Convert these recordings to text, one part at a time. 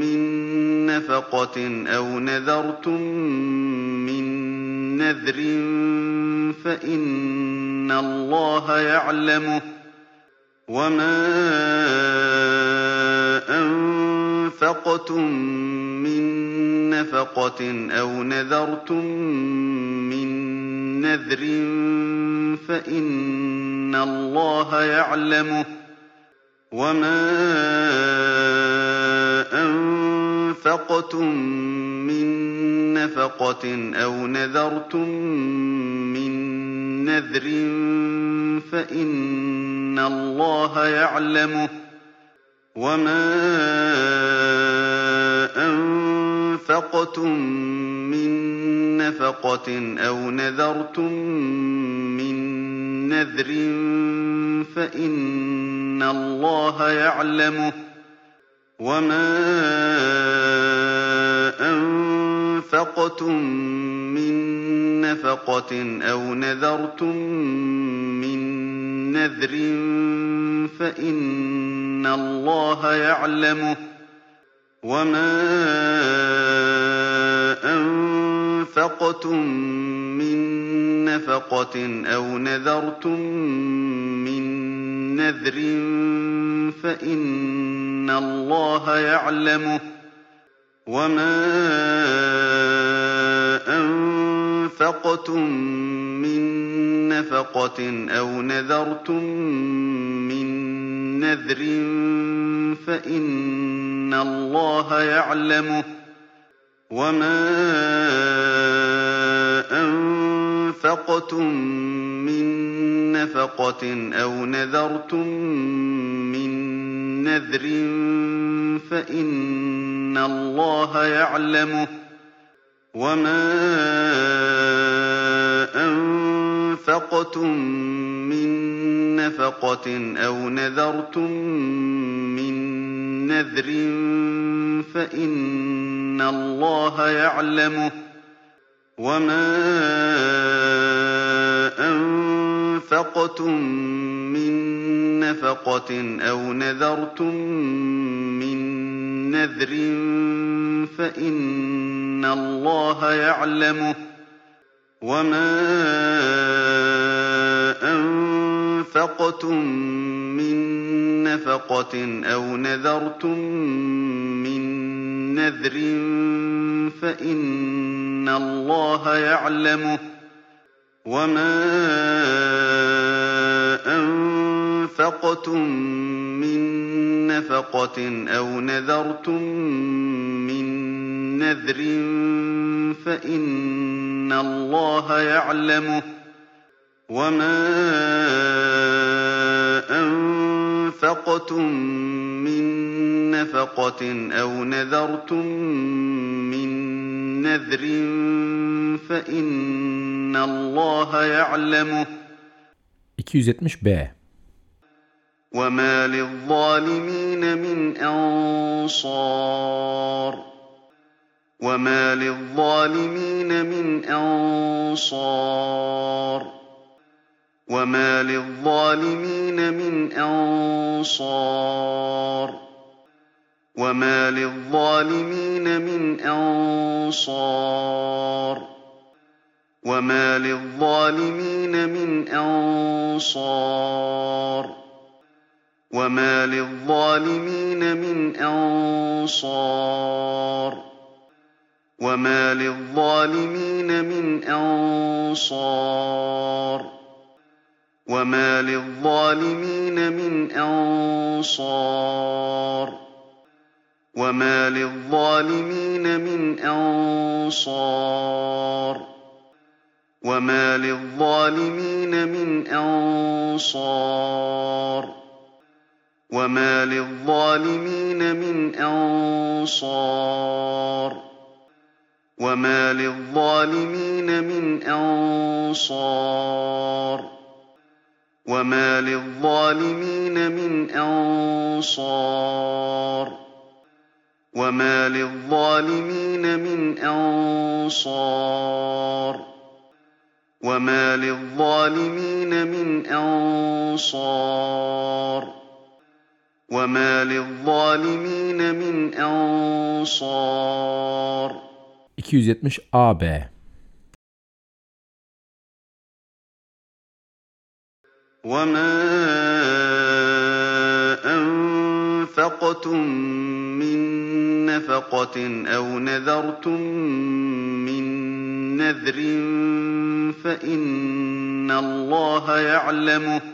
من نفقة أو نذرتم من نذر فإن الله يعلمه وما أنفقتم من نفقة أو نذرتم من نذر فإن الله يعلمه وما أنفقتم من نفقة أو نذرتم من نذر فإن الله يعلمه وما أنفقتم من نفقة أو نذرتم من نذر فإن الله يعلمه وما أنفقتم من نفقة أو نذرتم من نذر فإن الله يعلمه وما أنفقتم من نفقة أو نذرتم من نذر فإن الله يعلمه وما أنفقتم من نفقة أو نذرتم من نذر فإن الله يعلمه وما أنفقتم من نفقة أو نذرتم من نذر فإن الله يعلمه وما أنفقتم من نفقة أو نذرتم من نذر فإن الله يعلمه وما أنفقتم من نفقة أو نذرتم من نذر فإن الله يعلمه وما أنفقتم من نفقة أو نذرتم من نذر فإن الله يعلمه وما أنفقتم من نفقة أو نذرتم من نذر فإن الله يعلمه وما أنفقتم من نفقة أو نذرتم من نذر فإن الله يعلمه 270B وما للظالمين من أنصار وما للظالمين من أنصار وما للظالمين من أنصار وما للظالمين من أنصار وما للظالمين من أنصار وما للظالمين من أنصار وما للظالمين من أنصار وما للظالمين من أنصار وما للظالمين من أنصار وما للظالمين من أنصار وما للظالمين من أنصار وما للظالمين من أنصار وما للظالمين من أنصار وما للظالمين من أنصار وما للظالمين من أنصار وما للظالمين من أنصار. 270 AB وما أنفقتم من نفقة أو نذرتم من نذر فإن الله يعلمه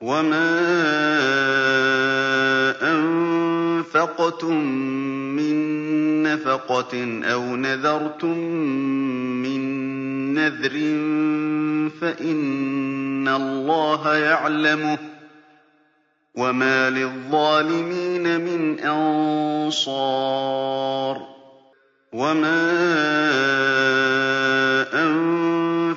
وما أنفقتم من نفقة أو نذرتم من نذر فإن الله يعلمه وما للظالمين من أنصار وما أنفقتم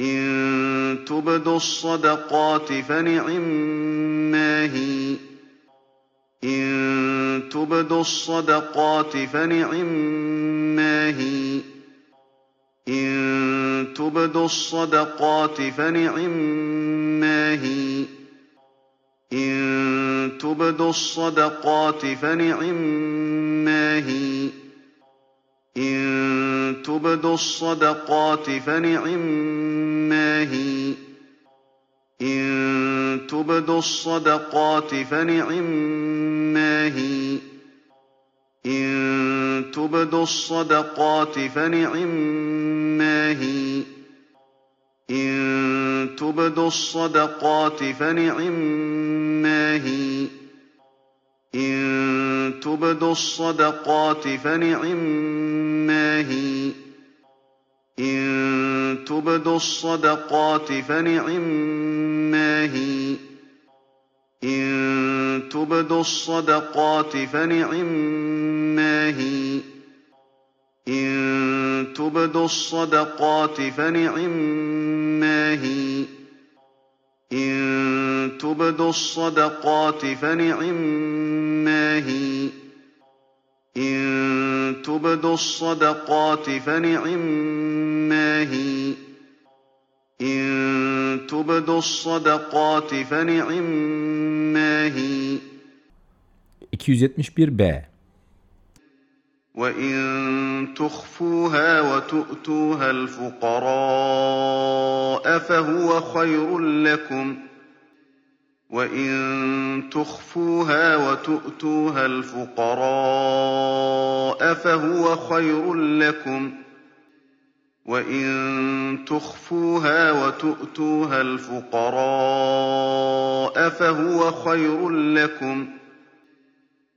إن تبدوا الصدقات فنعما هي إن تبدوا الصدقات فنعما هي إن تبدوا الصدقات فنعما هي إن تبدوا الصدقات فنعما هي إن تبدوا الصدقات فنعما هي. إن تبدوا الصدقات فنعما هي. إن تبدوا الصدقات فنعما هي. إن تبدوا الصدقات فنعما هي. إن تبدوا الصدقات فنعما هي. إن تبدوا الصدقات فنعما هي. إن تبدوا الصدقات فنعما هي. إن تبدوا الصدقات فنعما هي. إن تبدوا الصدقات فنعما هي إن تبدوا الصدقات فنعما هي إن تبدوا الصدقات فنعما هي 271 B وإن تخفوها وتؤتوها الفقراء فهو خير لكم. وإن تخفوها وتؤتوها الفقراء فهو خير لكم وإن تخفوها وتؤتوها الفقراء فهو خير لكم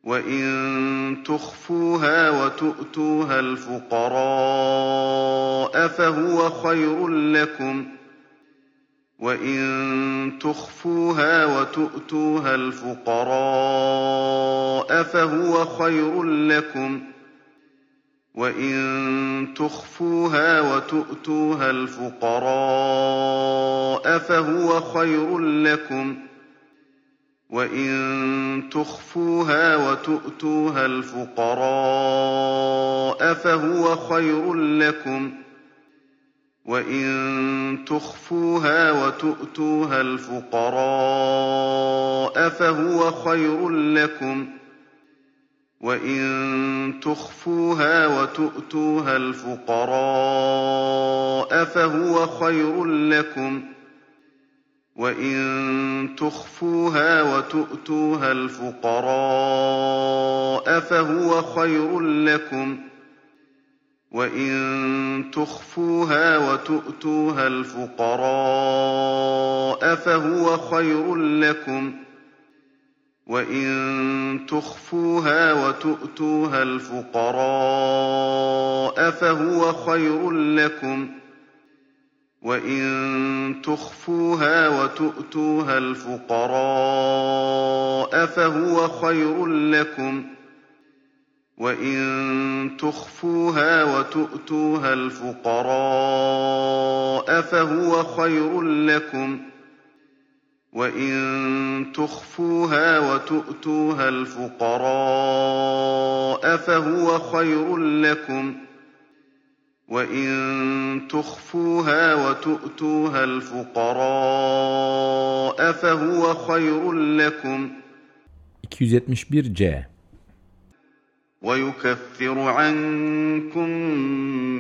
وإن تخفوها وتؤتوها الفقراء فهو خير لكم وَإِن تُخْفُوهَا وَتُؤْتُوهَا الْفُقَرَاءَ فَهُوَ خَيْرٌ لَّكُمْ ۚ وَإِن تُخْفُوهَا وَتُؤْتُوهَا الْفُقَرَاءَ فَهُوَ خَيْرٌ لَّكُمْ ۚ وَإِن تُخْفُوهَا وَتُؤْتُوهَا الْفُقَرَاءَ فَهُوَ خَيْرٌ لَّكُمْ ۚ وَإِن تُخْفُوهَا وَتُؤْتُوهَا الْفُقَرَاءَ فَهُوَ خَيْرٌ لَّكُمْ ۚ وَإِن تُخْفُوهَا وَتُؤْتُوهَا الْفُقَرَاءَ فَهُوَ خَيْرٌ لَّكُمْ ۚ وَإِن تُخْفُوهَا وَتُؤْتُوهَا الْفُقَرَاءَ فَهُوَ خَيْرٌ لَّكُمْ ۚ وَإِن تُخْفُوهَا وَتُؤْتُوهَا الْفُقَرَاءَ فَهُوَ خَيْرٌ لَّكُمْ ۚ وَإِن تُخْفُوهَا وَتُؤْتُوهَا الْفُقَرَاءَ فَهُوَ خَيْرٌ لَّكُمْ ۚ وَإِن تُخْفُوهَا وَتُؤْتُوهَا الْفُقَرَاءَ فَهُوَ خَيْرٌ لَّكُمْ ۚ وَإِن تُخْفُوهَا وَتُؤْتُوهَا الْفُقَرَاءَ فَهُوَ خَيْرٌ لَّكُمْ ۚ وَإِن تُخْفُوهَا وَتُؤْتُوهَا الْفُقَرَاءَ فَهُوَ خَيْرٌ لَّكُمْ ۚ وَإِن تُخْفُوهَا وَتُؤْتُوهَا الْفُقَرَاءَ فَهُوَ خَيْرٌ لَّكُمْ ۚ 271 C وَيُكَفِّرُ عَنكُم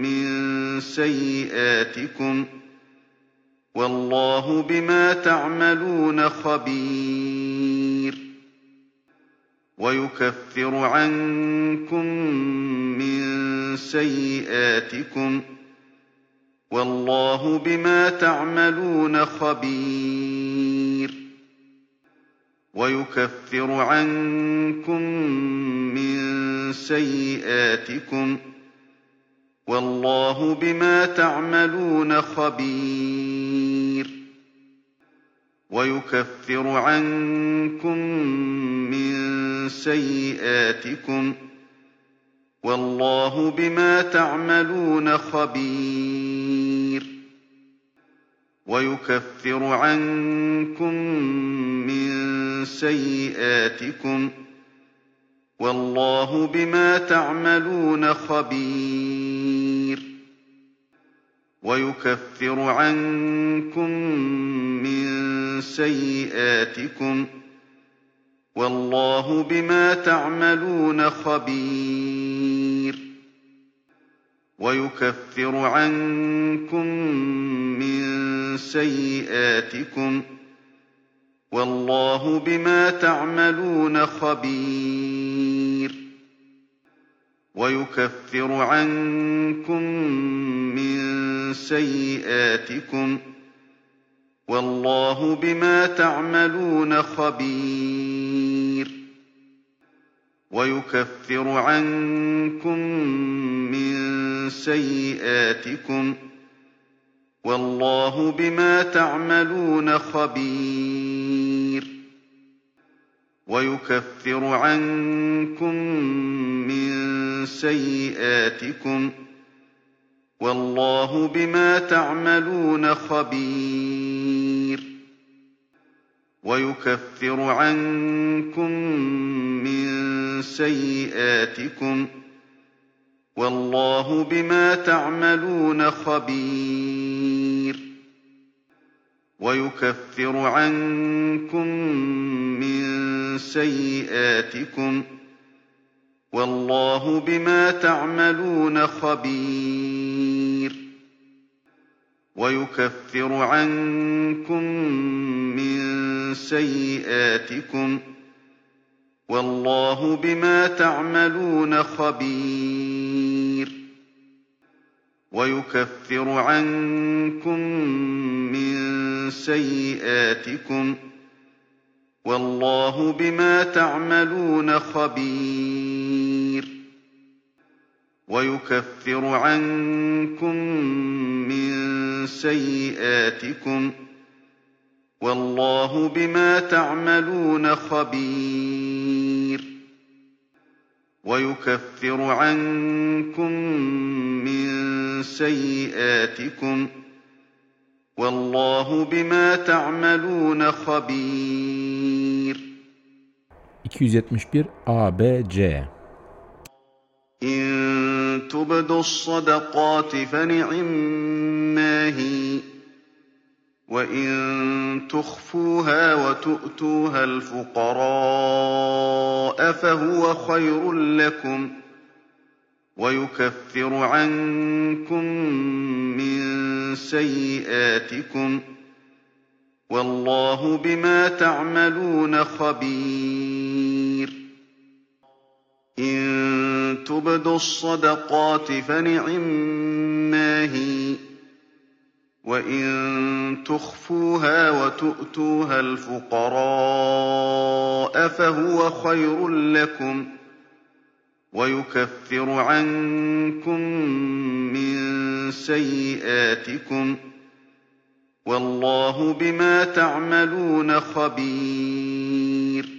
مِّن سَيِّئَاتِكُمْ ۚ وَاللَّهُ بِمَا تَعْمَلُونَ خَبِيرٌ. وَيُكَفِّرُ عَنكُم مِّن سَيِّئَاتِكُمْ ۚ وَاللَّهُ بِمَا تَعْمَلُونَ خَبِيرٌ. وَيُكَفِّرُ عَنكُم مِّن سَيِّئَاتِكُمْ ۚ وَاللَّهُ بِمَا تَعْمَلُونَ خَبِيرٌ. وَيُكَفِّرُ عَنكُم مِّن سَيِّئَاتِكُمْ ۚ وَاللَّهُ بِمَا تَعْمَلُونَ خَبِيرٌ. وَيُكَفِّرُ عَنكُم مِّن سَيِّئَاتِكُمْ ۚ وَاللَّهُ بِمَا تَعْمَلُونَ خَبِيرٌ. وَيُكَفِّرُ عَنكُم مِّن سَيِّئَاتِكُمْ ۚ وَاللَّهُ بِمَا تَعْمَلُونَ خَبِيرٌ. وَيُكَفِّرُ عَنكُم مِّن سَيِّئَاتِكُمْ ۚ وَاللَّهُ بِمَا تَعْمَلُونَ خَبِيرٌ. وَيُكَفِّرُ عَنكُم مِّن سَيِّئَاتِكُمْ ۚ وَاللَّهُ بِمَا تَعْمَلُونَ خَبِيرٌ. وَيُكَفِّرُ عَنكُم مِّن سَيِّئَاتِكُمْ ۚ وَاللَّهُ بِمَا تَعْمَلُونَ خَبِيرٌ وَيُكَفِّرُ عَنكُم مِّن سَيِّئَاتِكُمْ ۚ وَاللَّهُ بِمَا تَعْمَلُونَ خَبِيرٌ وَيُكَفِّرُ عَنكُم مِّن سَيِّئَاتِكُمْ ۚ وَاللَّهُ بِمَا تَعْمَلُونَ خَبِيرٌ. وَيُكَفِّرُ عَنكُم مِّن سَيِّئَاتِكُمْ ۚ وَاللَّهُ بِمَا تَعْمَلُونَ خَبِيرٌ. وَيُكَفِّرُ عَنكُم مِّن سَيِّئَاتِكُمْ ۚ وَاللَّهُ بِمَا تَعْمَلُونَ خَبِيرٌ وَيُكَفِّرُ عَنكُم مِّن سَيِّئَاتِكُمْ ۚ وَاللَّهُ بِمَا تَعْمَلُونَ خَبِيرٌ وَيُكَفِّرُ عَنكُم مِّن سَيِّئَاتِكُمْ ۚ والله بما تعملون خبير. ويكفر عنكم من سيئاتكم. والله بما تعملون خبير. 271 A, B, C. إن تبدوا الصدقات فنعما هي. وإن تخفوها وتؤتوها الفقراء فهو خير لكم ويكفر عنكم من سيئاتكم والله بما تعملون خبير إن تبدوا الصدقات فنعما هي وإن تخفوها وتؤتوها الفقراء فهو خير لكم ويكفر عنكم من سيئاتكم والله بما تعملون خبير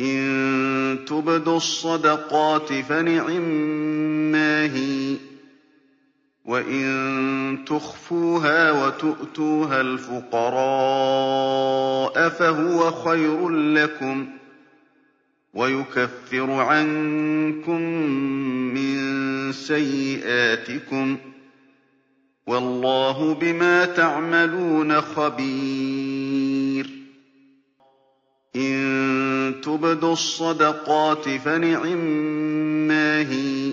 إن تبدوا الصدقات فنعما هي وإن تخفوها وتؤتوها الفقراء فهو خير لكم ويكفر عنكم من سيئاتكم والله بما تعملون خبير إن تبدوا الصدقات فنعما هي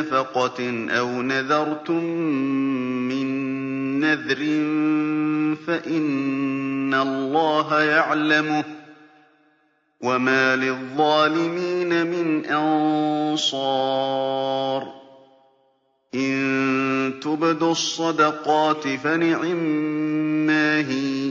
نفقة أو نذرتم من نذر فإن الله يعلمه وما للظالمين من أنصار إن تبدوا الصدقات فنعما هي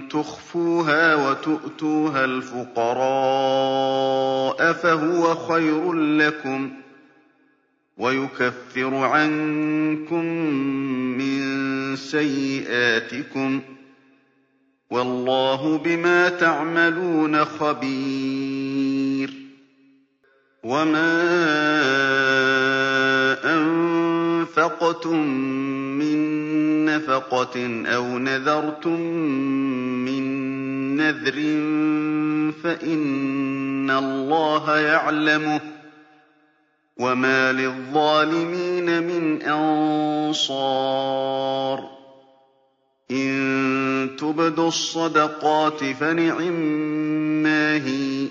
تُخْفُوهَا وَتُؤْتُوهَا الْفُقَرَاءَ فَهُوَ خَيْرٌ لَّكُمْ ۚ وَيُكَفِّرُ عَنكُم مِّن سَيِّئَاتِكُمْ ۗ وَاللَّهُ بِمَا تَعْمَلُونَ خَبِيرٌ وَمَا أَنفَقْتُم مِّن نَّفَقَةٍ أَوْ نَذَرْتُم مِّن نَّذْرٍ فَإِنَّ اللَّهَ يَعْلَمُهُ ۗ وَمَا لِلظَّالِمِينَ مِنْ أَنصَارٍ إِن تُبْدُوا الصَّدَقَاتِ فَنِعِمَّا هِيَ ۖ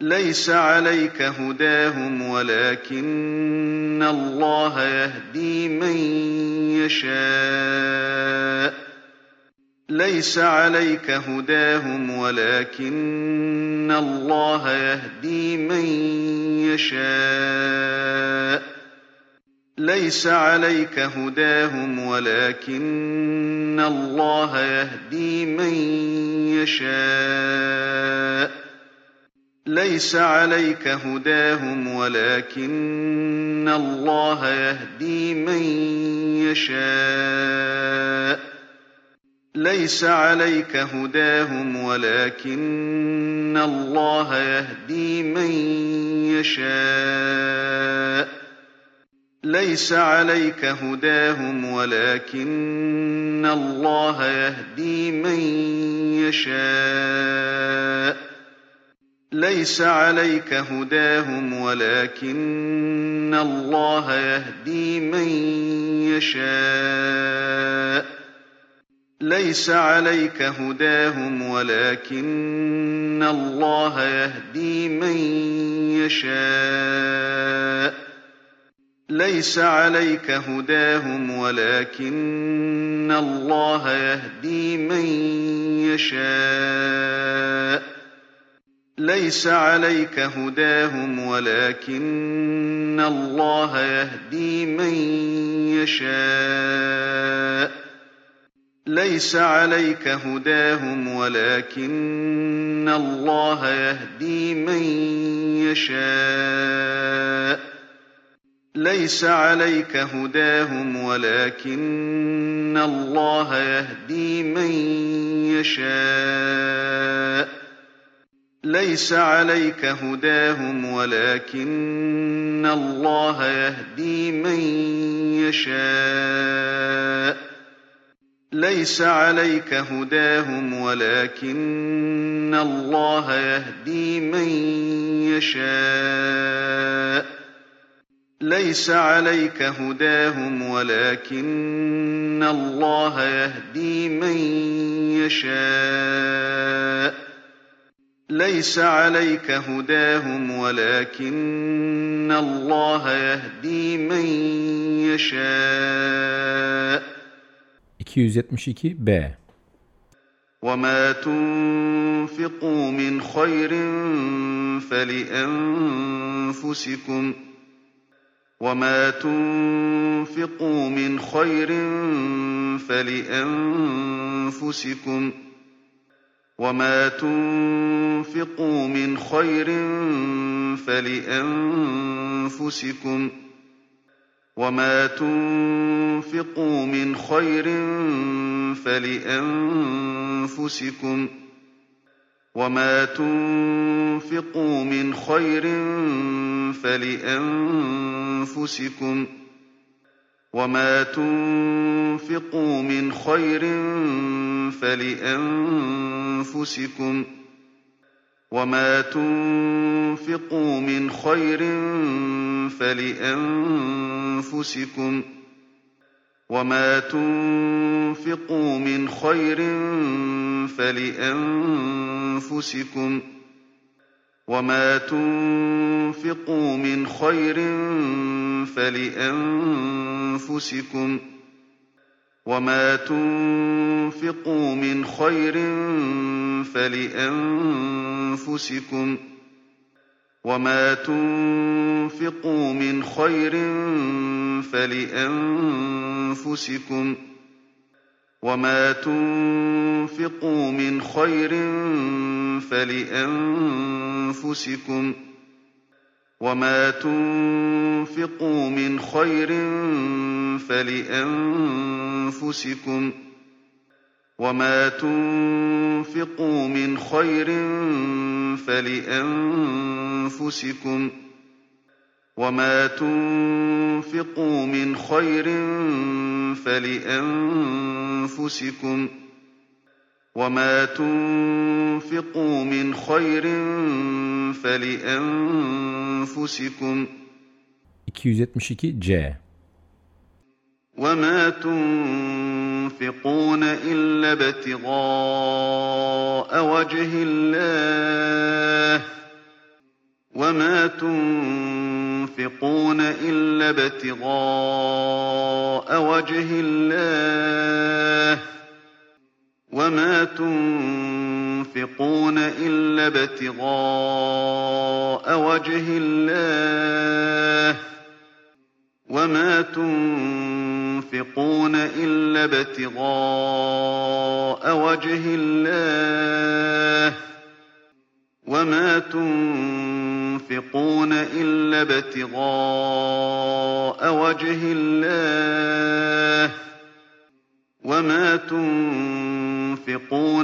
لَيْسَ عَلَيْكَ هُدَاهُمْ وَلَٰكِنَّ اللَّهَ يَهْدِي مَن يَشَاءُ ۗ. لَيْسَ عَلَيْكَ هُدَاهُمْ وَلَٰكِنَّ اللَّهَ يَهْدِي مَن يَشَاءُ ۗ. لَيْسَ عَلَيْكَ هُدَاهُمْ وَلَٰكِنَّ اللَّهَ يَهْدِي مَن يَشَاءُ ۗ. لَيْسَ عَلَيْكَ هُدَاهُمْ وَلَٰكِنَّ اللَّهَ يَهْدِي مَن يَشَاءُ ۗ. لَيْسَ عَلَيْكَ هُدَاهُمْ وَلَٰكِنَّ اللَّهَ يَهْدِي مَن يَشَاءُ ۗ. لَيْسَ عَلَيْكَ هُدَاهُمْ وَلَٰكِنَّ اللَّهَ يَهْدِي مَن يَشَاءُ ۗ. لَيْسَ عَلَيْكَ هُدَاهُمْ وَلَٰكِنَّ اللَّهَ يَهْدِي مَن يَشَاءُ ۗ. لَيْسَ عَلَيْكَ هُدَاهُمْ وَلَٰكِنَّ اللَّهَ يَهْدِي مَن يَشَاءُ ۗ. لَيْسَ عَلَيْكَ هُدَاهُمْ وَلَٰكِنَّ اللَّهَ يَهْدِي مَن يَشَاءُ ۗ. لَيْسَ عَلَيْكَ هُدَاهُمْ وَلَٰكِنَّ اللَّهَ يَهْدِي مَن يَشَاءُ ۗ. لَيْسَ عَلَيْكَ هُدَاهُمْ وَلَٰكِنَّ اللَّهَ يَهْدِي مَن يَشَاءُ ۗ. لَيْسَ عَلَيْكَ هُدَاهُمْ وَلَٰكِنَّ اللَّهَ يَهْدِي مَن يَشَاءُ ۗ. لَيْسَ عَلَيْكَ هُدَاهُمْ وَلَٰكِنَّ اللَّهَ يَهْدِي مَن يَشَاءُ ۗ. لَيْسَ عَلَيْكَ هُدَاهُمْ وَلَٰكِنَّ اللَّهَ يَهْدِي مَن يَشَاءُ ۗ. لَيْسَ عَلَيْكَ هُدَاهُمْ وَلَٰكِنَّ اللَّهَ يَهْدِي مَن يَشَاءُ ۗ. لَيْسَ عَلَيْكَ هُدَاهُمْ وَلَٰكِنَّ اللَّهَ يَهْدِي مَن يَشَاءُ ۗ. 272b وَمَا تُنفِقُوا مِنْ خَيْرٍ فَلِأَنفُسِكُمْ ۚ. وَمَا تُنفِقُوا مِنْ خَيْرٍ فَلِأَنفُسِكُمْ ۚ. وَمَا تُنفِقُوا مِنْ خَيْرٍ فَلِأَنفُسِكُمْ ۚ وَمَا تُنفِقُوا مِنْ خَيْرٍ فَلِأَنفُسِكُمْ ۚ وَمَا تُنفِقُوا مِنْ خَيْرٍ فَلِأَنفُسِكُمْ ۚ وما تنفقوا من خير فلأنفسكم وما تنفقوا من خير فلأنفسكم وما تنفقوا من خير فلأنفسكم وما تنفقوا من خير فلأنفسكم وما تنفقوا من خير فلأنفسكم وما تنفقوا من خير فلأنفسكم وما تنفقوا من خير فلأنفسكم وما تنفقوا من خير فلأنفسكم وما تنفقوا من خير فلأنفسكم وما تنفقوا من خير فلأنفسكم وما تنفقوا من خير فلأنفسكم 272 C. وما تنفقون إلا ابتغاء وجه الله وما تنفقون إلا ابتغاء وجه الله وما تنفقون إلا ابتغاء وجه الله وما تنفقون إلا ابتغاء وجه الله وما تنفقون إلا ابتغاء وجه الله وما تنفقون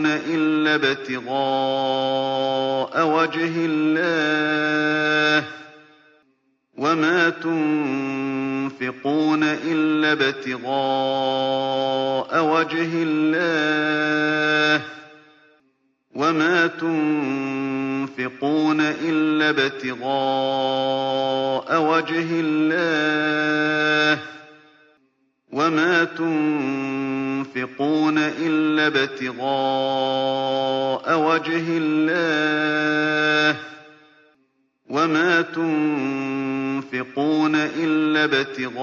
إلا ابتغاء وجه الله وما تنفقون إلا ابتغاء وجه الله وما تنفقون إلا ابتغاء وجه الله وما تنفقون إلا ابتغاء وجه الله وما تنفقون إلا ابتغاء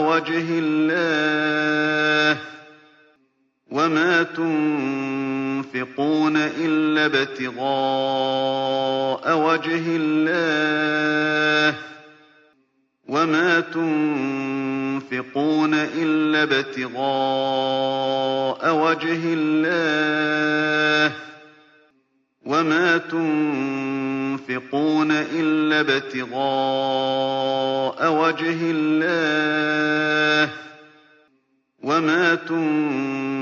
وجه الله وما تنفقون إلا ابتغاء وجه الله وما تنفقون إلا ابتغاء وجه الله وما تنفقون إلا ابتغاء وجه الله وما تنفقون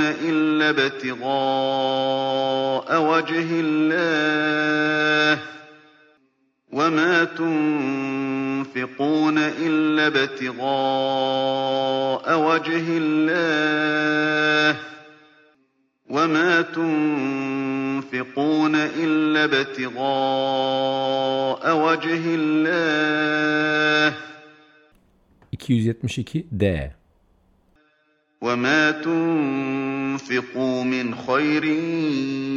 إلا ابتغاء وجه الله وما تنفقون إلا ابتغاء وجه الله وما تنفقون إلا ابتغاء وجه الله. 272 D. وما تنفقوا من خير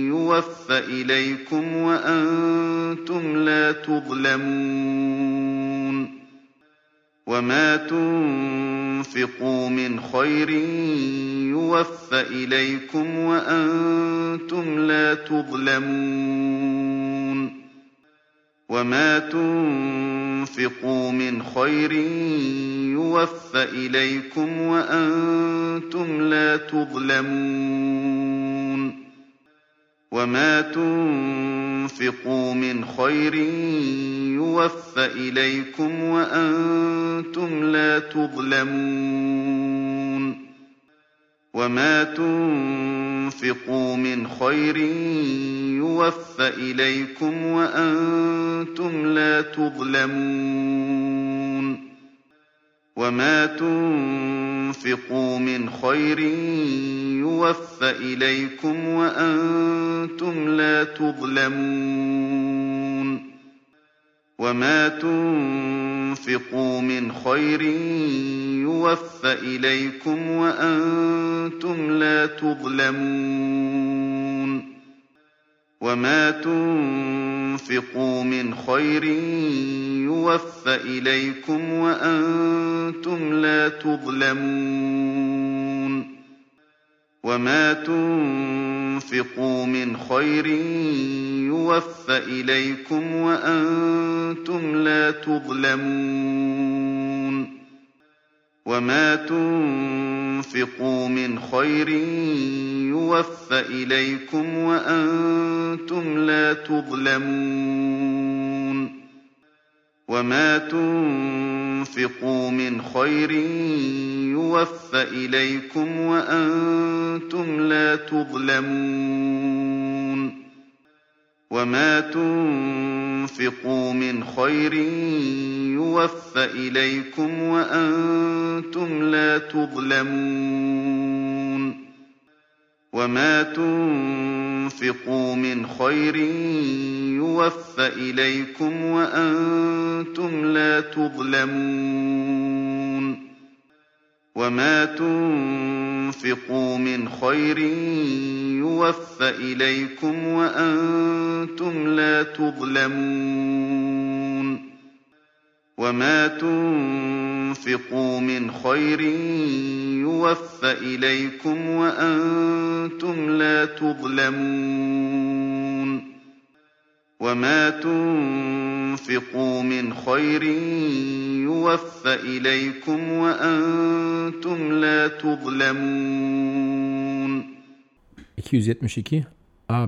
يوف إليكم وأنتم لا تظلمون وما تنفقوا من خير يوف إليكم وأنتم لا تظلمون وما تنفقوا من خير يوف إليكم وأنتم لا تظلمون وما تنفقوا من خير يوف إليكم وأنتم لا تظلمون وما تنفقوا من خير يوف إليكم وأنتم لا تظلمون وَمَا تُنفِقُوا مِنْ خَيْرٍ يُوَفَّ إِلَيْكُمْ وَأَنتُمْ لَا تُظْلَمُونَ وَمَا تُنفِقُوا مِنْ خَيْرٍ يُوَفَّ إِلَيْكُمْ وَأَنتُمْ لَا تُظْلَمُونَ وَمَا تُنفِقُوا مِنْ خَيْرٍ إِلَيْكُمْ وَأَنتُمْ لَا تُظْلَمُونَ وَمَا تُنفِقُوا مِنْ خَيْرٍ يُوَفَّ إِلَيْكُمْ وَأَنتُمْ لَا تُظْلَمُونَ وَمَا تُنفِقُوا مِنْ خَيْرٍ إِلَيْكُمْ وَأَنتُمْ لَا تُظْلَمُونَ وَمَا تُنفِقُوا مِنْ خَيْرٍ يُوَفَّ إِلَيْكُمْ وَأَنتُمْ لَا تُظْلَمُونَ وَمَا تُنفِقُوا مِنْ خَيْرٍ إِلَيْكُمْ وَأَنتُمْ لَا تُظْلَمُونَ وَمَا تُنفِقُوا مِنْ خَيْرٍ يُوَفَّ إِلَيْكُمْ وَأَنتُمْ لَا تُظْلَمُونَ وَمَا تُنفِقُوا مِنْ خَيْرٍ إِلَيْكُمْ وَأَنتُمْ لَا تُظْلَمُونَ وَمَا تُنفِقُوا مِنْ خَيْرٍ يُوَفَّ إِلَيْكُمْ وَأَنتُمْ لَا تُظْلَمُونَ وَمَا تُنفِقُوا مِنْ خَيْرٍ يُوَفَّ إِلَيْكُمْ وَأَنتُمْ لَا تُظْلَمُونَ 272 A,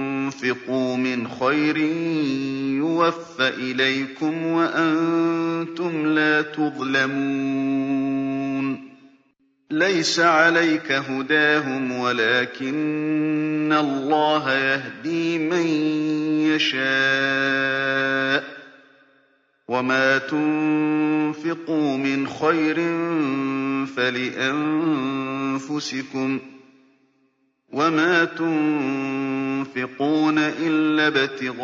تُنفِقُوا مِنْ خَيْرٍ يُوَفَّ إِلَيْكُمْ وَأَنتُمْ لَا تُظْلَمُونَ. لَيْسَ عَلَيْكَ هُدَاهُمْ وَلَٰكِنَّ اللَّهَ يَهْدِي مَن يَشَاءُ ۗ. وَمَا تُنفِقُوا مِنْ خَيْرٍ فَلِأَنفُسِكُمْ ۚ وَمَا تُنفِقُونَ إِلَّا ابْتِغَاءَ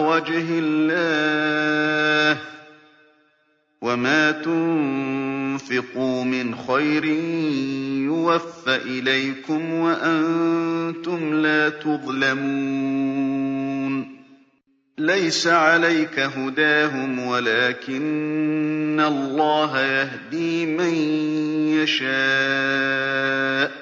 وَجْهِ اللَّهِ ۚ وَمَا تُنفِقُوا مِنْ خَيْرٍ يُوَفَّ إِلَيْكُمْ وَأَنتُمْ لَا تُظْلَمُونَ لَيْسَ عَلَيْكَ هُدَاهُمْ وَلَٰكِنَّ اللَّهَ يَهْدِي مَن يَشَاءُ ۗ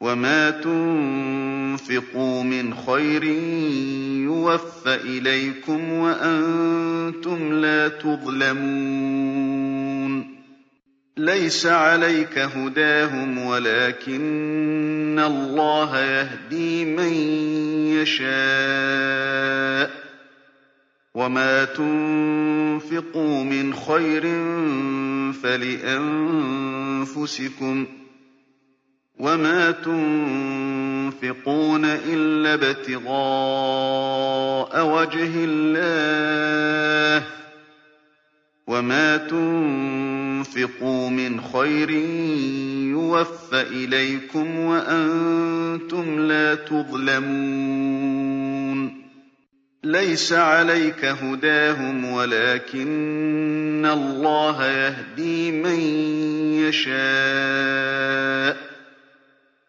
وَمَا تُنفِقُوا مِنْ خَيْرٍ يُوَفَّ إِلَيْكُمْ وَأَنتُمْ لَا تُظْلَمُونَ لَيْسَ عَلَيْكَ هُدَاهُمْ وَلَٰكِنَّ اللَّهَ يَهْدِي مَن يَشَاءُ ۗ وَمَا تُنفِقُوا مِنْ خَيْرٍ فَلِأَنفُسِكُمْ ۚ وَمَا تُنفِقُونَ إِلَّا ابْتِغَاءَ وَجْهِ اللَّهِ ۚ وَمَا تُنفِقُوا مِنْ خَيْرٍ يُوَفَّ إِلَيْكُمْ وَأَنتُمْ لَا تُظْلَمُونَ لَيْسَ عَلَيْكَ هُدَاهُمْ وَلَٰكِنَّ اللَّهَ يَهْدِي مَن يَشَاءُ ۚ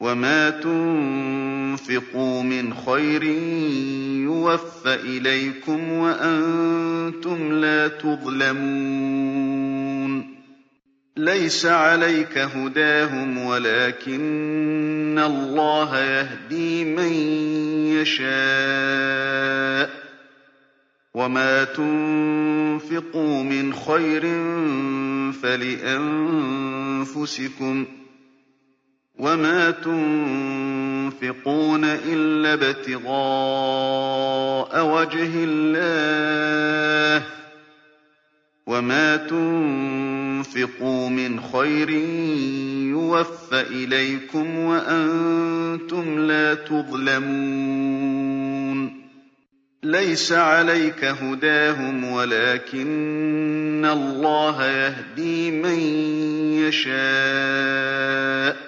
وَمَا تُنفِقُوا مِنْ خَيْرٍ يُوَفَّ إِلَيْكُمْ وَأَنتُمْ لَا تُظْلَمُونَ لَيْسَ عَلَيْكَ هُدَاهُمْ وَلَٰكِنَّ اللَّهَ يَهْدِي مَن يَشَاءُ ۚ وَمَا تُنفِقُوا مِنْ خَيْرٍ فَلِأَنفُسِكُمْ ۚ وَمَا تُنفِقُونَ إِلَّا ابْتِغَاءَ وَجْهِ اللَّهِ ۚ وَمَا تُنفِقُوا مِنْ خَيْرٍ يُوَفَّ إِلَيْكُمْ وَأَنتُمْ لَا تُظْلَمُونَ لَيْسَ عَلَيْكَ هُدَاهُمْ وَلَٰكِنَّ اللَّهَ يَهْدِي مَن يَشَاءُ ۚ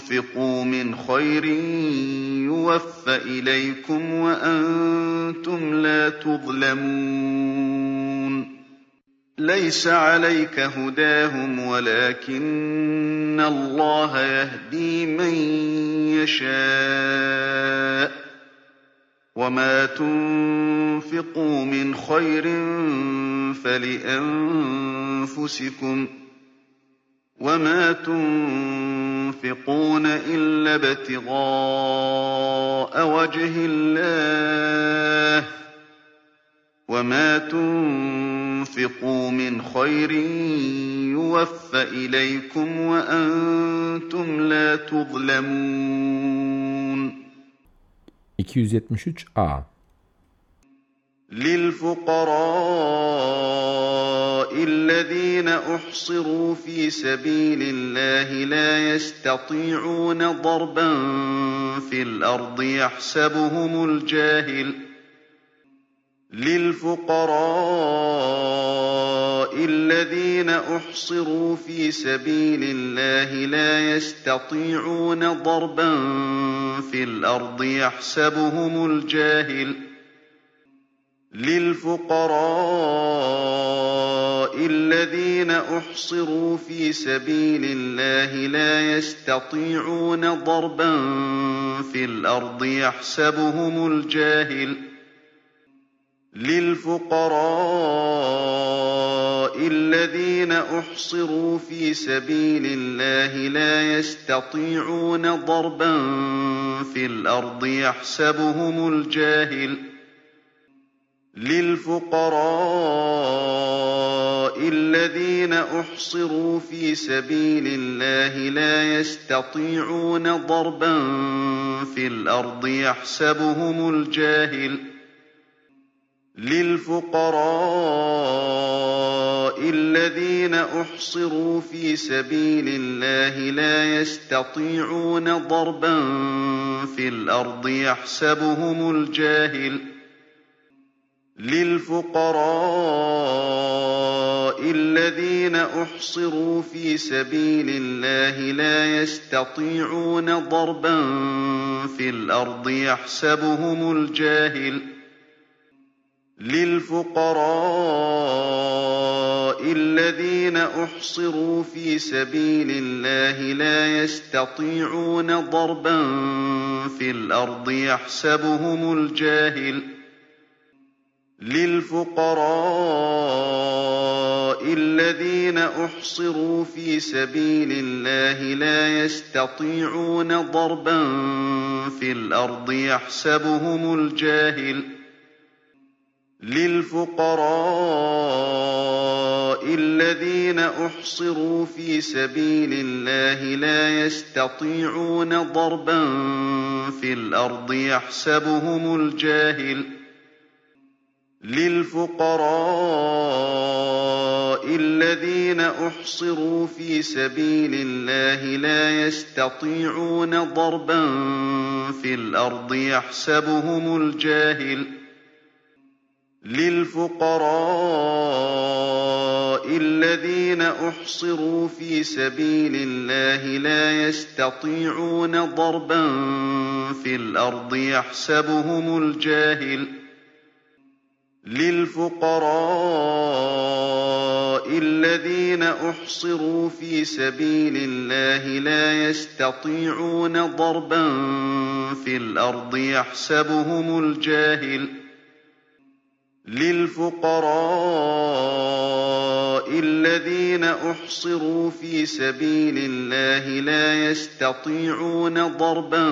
تُنفِقُوا مِنْ خَيْرٍ يُوَفَّ إِلَيْكُمْ وَأَنتُمْ لَا تُظْلَمُونَ. لَيْسَ عَلَيْكَ هُدَاهُمْ وَلَٰكِنَّ اللَّهَ يَهْدِي مَن يَشَاءُ ۚ. وَمَا تُنفِقُوا مِنْ خَيْرٍ فَلِأَنفُسِكُمْ ۚ وَمَا تُنفِقُونَ إِلَّا ابْتِغَاءَ وَجْهِ اللَّهِ ۚ وَمَا تُنفِقُوا مِنْ خَيْرٍ يُوَفَّ إِلَيْكُمْ وَأَنتُمْ لَا تُظْلَمُونَ 273a لِلْفُقَرَاءِ الَّذِينَ أُحْصِرُوا فِي سَبِيلِ اللَّهِ لَا يَسْتَطِيعُونَ ضَرْبًا فِي الْأَرْضِ يَحْسَبُهُمُ الْجَاهِلُ. لِلْفُقَرَاءِ الَّذِينَ أُحْصِرُوا فِي سَبِيلِ اللَّهِ لَا يَسْتَطِيعُونَ ضَرْبًا فِي الْأَرْضِ يَحْسَبُهُمُ الْجَاهِلُ. لِلْفُقَرَاءِ الَّذِينَ أُحْصِرُوا فِي سَبِيلِ اللَّهِ لَا يَسْتَطِيعُونَ ضَرْبًا فِي الْأَرْضِ يَحْسَبُهُمُ الْجَاهِلُ. لِلْفُقَرَاءِ الَّذِينَ أُحْصِرُوا فِي سَبِيلِ اللَّهِ لَا يَسْتَطِيعُونَ ضَرْبًا فِي الْأَرْضِ يَحْسَبُهُمُ الْجَاهِلُ. لِلْفُقَرَاءِ الَّذِينَ أُحْصِرُوا فِي سَبِيلِ اللَّهِ لَا يَسْتَطِيعُونَ ضَرْبًا فِي الْأَرْضِ يَحْسَبُهُمُ الْجَاهِلُ. لِلْفُقَرَاءِ الَّذِينَ أُحْصِرُوا فِي سَبِيلِ اللَّهِ لَا يَسْتَطِيعُونَ ضَرْبًا فِي الْأَرْضِ يَحْسَبُهُمُ الْجَاهِلُ. لِلْفُقَرَاءِ الَّذِينَ أُحْصِرُوا فِي سَبِيلِ اللَّهِ لَا يَسْتَطِيعُونَ ضَرْبًا فِي الْأَرْضِ يَحْسَبُهُمُ الْجَاهِلُ. لِلْفُقَرَاءِ الَّذِينَ أُحْصِرُوا فِي سَبِيلِ اللَّهِ لا يَسْتَطِيعُونَ ضَرْبًا فِي الْأَرْضِ يَحْسَبُهُمُ الْجَاهِلُ. لِلْفُقَرَاءِ الَّذِينَ أُحْصِرُوا فِي سَبِيلِ اللَّهِ لا يَسْتَطِيعُونَ ضَرْبًا فِي الْأَرْضِ يَحْسَبُهُمُ الْجَاهِلُ. لِلْفُقَرَاءِ الَّذِينَ أُحْصِرُوا فِي سَبِيلِ اللَّهِ لا يَسْتَطِيعُونَ ضَرْبًا فِي الْأَرْضِ يَحْسَبُهُمُ الْجَاهِلُ. لِلْفُقَرَاءِ الَّذِينَ أُحْصِرُوا فِي سَبِيلِ اللَّهِ لا يَسْتَطِيعُونَ ضَرْبًا فِي الْأَرْضِ يَحْسَبُهُمُ الْجَاهِلُ. لِلْفُقَرَاءِ الَّذِينَ أُحْصِرُوا فِي سَبِيلِ اللَّهِ لا يَسْتَطِيعُونَ ضَرْبًا فِي الْأَرْضِ يَحْسَبُهُمُ الْجَاهِلُ. لِلْفُقَرَاءِ الَّذِينَ أُحْصِرُوا فِي سَبِيلِ اللَّهِ لا يَسْتَطِيعُونَ ضَرْبًا فِي الْأَرْضِ يَحْسَبُهُمُ الْجَاهِلُ. لِلْفُقَرَاءِ الَّذِينَ أُحْصِرُوا فِي سَبِيلِ اللَّهِ لا يَسْتَطِيعُونَ ضَرْبًا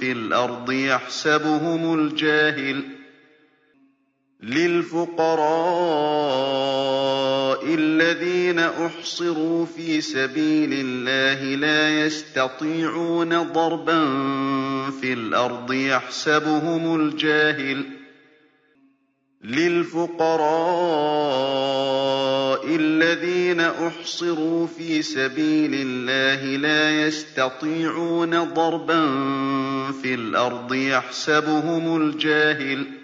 فِي الْأَرْضِ يَحْسَبُهُمُ الْجَاهِلُ. لِلْفُقَرَاءِ الَّذِينَ أُحْصِرُوا فِي سَبِيلِ اللَّهِ لا يَسْتَطِيعُونَ ضَرْبًا فِي الْأَرْضِ يَحْسَبُهُمُ الْجَاهِلُ. لِلْفُقَرَاءِ الَّذِينَ أُحْصِرُوا فِي سَبِيلِ اللَّهِ لا يَسْتَطِيعُونَ ضَرْبًا فِي الْأَرْضِ يَحْسَبُهُمُ الْجَاهِلُ.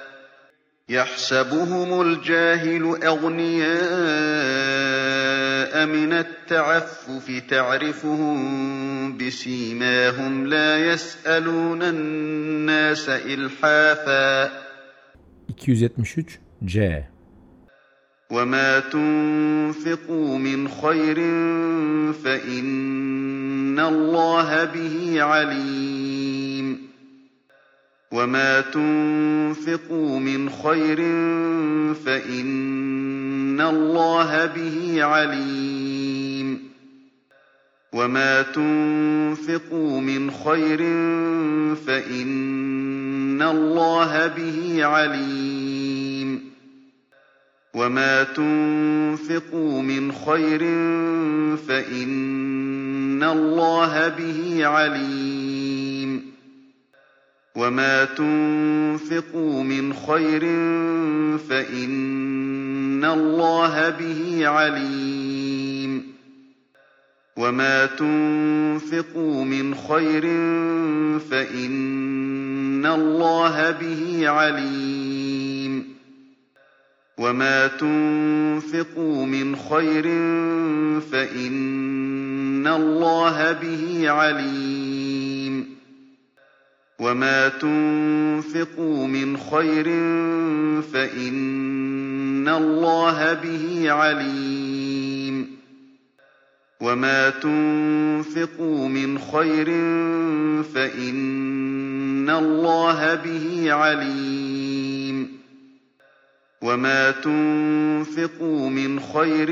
يَحْسَبُهُمُ الْجَاهِلُ أَغْنِيَاءَ مِنَ التَّعَفُّفِ تَعْرِفُهُم بِسِيمَاهُمْ لَا يَسْأَلُونَ النَّاسَ إِلْحَافًا. 273 C وَمَا تُنفِقُوا مِنْ خَيْرٍ فَإِنَّ اللَّهَ بِهِ عَلِيمٌ. وَمَا تُنفِقُوا مِنْ خَيْرٍ فَإِنَّ اللَّهَ بِهِ عَلِيمٌ وَمَا تُنفِقُوا مِنْ خَيْرٍ فَإِنَّ اللَّهَ بِهِ عَلِيمٌ وَمَا تُنفِقُوا مِنْ خَيْرٍ فَإِنَّ اللَّهَ بِهِ عَلِيمٌ وَمَا تُنفِقُوا مِنْ خَيْرٍ فَإِنَّ اللَّهَ بِهِ عَلِيمٌ وَمَا تُنفِقُوا مِنْ خَيْرٍ فَإِنَّ اللَّهَ بِهِ عَلِيمٌ وَمَا تُنفِقُوا مِنْ خَيْرٍ فَإِنَّ اللَّهَ بِهِ عَلِيمٌ وَمَا تُنفِقُوا مِنْ خَيْرٍ فَإِنَّ اللَّهَ بِهِ عَلِيمٌ وَمَا تُنفِقُوا مِنْ خَيْرٍ فَإِنَّ اللَّهَ بِهِ عَلِيمٌ وَمَا تُنفِقُوا مِنْ خَيْرٍ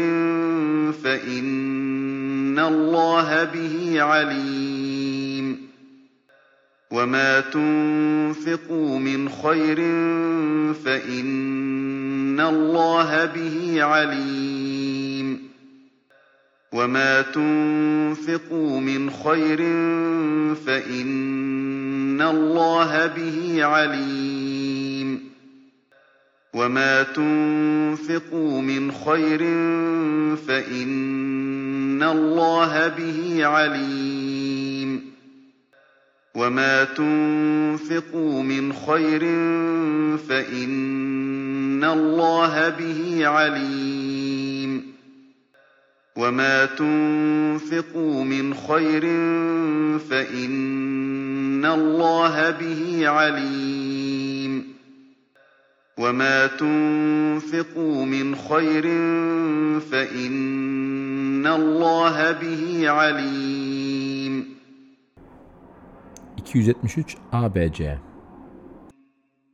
فَإِنَّ اللَّهَ بِهِ عَلِيمٌ وَمَا تُنفِقُوا مِنْ خَيْرٍ فَإِنَّ اللَّهَ بِهِ عَلِيمٌ وَمَا تُنفِقُوا مِنْ خَيْرٍ فَإِنَّ اللَّهَ بِهِ عَلِيمٌ وَمَا تُنفِقُوا مِنْ خَيْرٍ فَإِنَّ اللَّهَ بِهِ عَلِيمٌ وَمَا تُنفِقُوا مِنْ خَيْرٍ فَإِنَّ اللَّهَ بِهِ عَلِيمٌ وَمَا تُنفِقُوا مِنْ خَيْرٍ فَإِنَّ اللَّهَ بِهِ عَلِيمٌ وَمَا تُنفِقُوا مِنْ خَيْرٍ فَإِنَّ اللَّهَ بِهِ عَلِيمٌ 273 ABC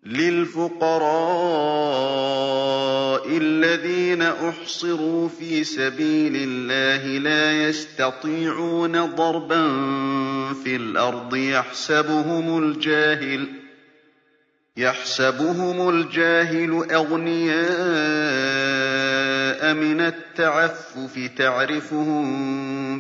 لِلْفُقَرَاءِ الَّذِينَ أُحْصِرُوا فِي سَبِيلِ اللَّهِ لَا يَسْتَطِيعُونَ ضَرْبًا فِي الْأَرْضِ يَحْسَبُهُمُ الْجَاهِلُ يَحْسَبُهُمُ الْجَاهِلُ أَغْنِيَاءَ مِنَ التَّعَفُّفِ تَعْرِفُهُم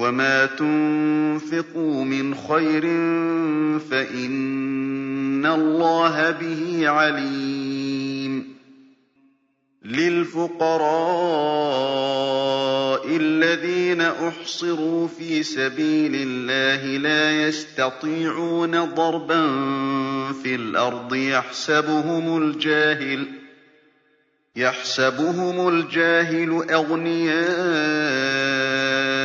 وَمَا تُنفِقُوا مِنْ خَيْرٍ فَإِنَّ اللَّهَ بِهِ عَلِيمٌ لِلْفُقَرَاءِ الَّذِينَ أُحْصِرُوا فِي سَبِيلِ اللَّهِ لَا يَسْتَطِيعُونَ ضَرْبًا فِي الْأَرْضِ يَحْسَبُهُمُ الْجَاهِلُ أَغْنِيَاءَ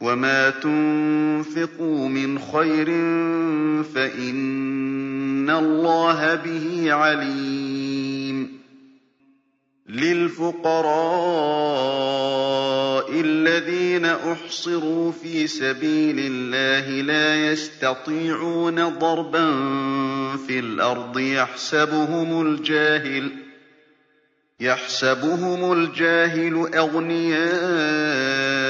وَمَا تُنفِقُوا مِنْ خَيْرٍ فَإِنَّ اللَّهَ بِهِ عَلِيمٌ لِلْفُقَرَاءِ الَّذِينَ أُحْصِرُوا فِي سَبِيلِ اللَّهِ لَا يَسْتَطِيعُونَ ضَرْبًا فِي الْأَرْضِ يَحْسَبُهُمُ الْجَاهِلُ أَغْنِيَاءَ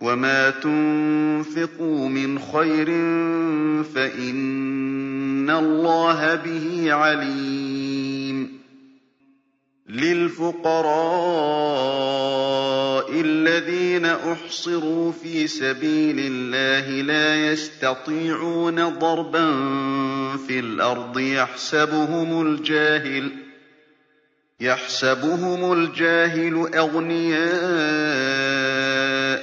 وَمَا تُنفِقُوا مِنْ خَيْرٍ فَإِنَّ اللَّهَ بِهِ عَلِيمٌ لِلْفُقَرَاءِ الَّذِينَ أُحْصِرُوا فِي سَبِيلِ اللَّهِ لَا يَسْتَطِيعُونَ ضَرْبًا فِي الْأَرْضِ يَحْسَبُهُمُ الْجَاهِلُ أَغْنِيَاءَ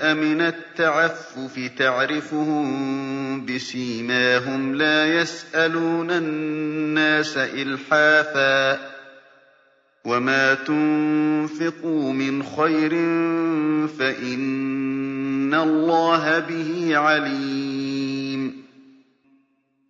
مِنَ التَّعَفُّفِ تَعْرِفُهُم بِسِيمَاهُمْ لَا يَسْأَلُونَ النَّاسَ إِلْحَافًا ۗ وَمَا تُنفِقُوا مِنْ خَيْرٍ فَإِنَّ اللَّهَ بِهِ عَلِيمٌ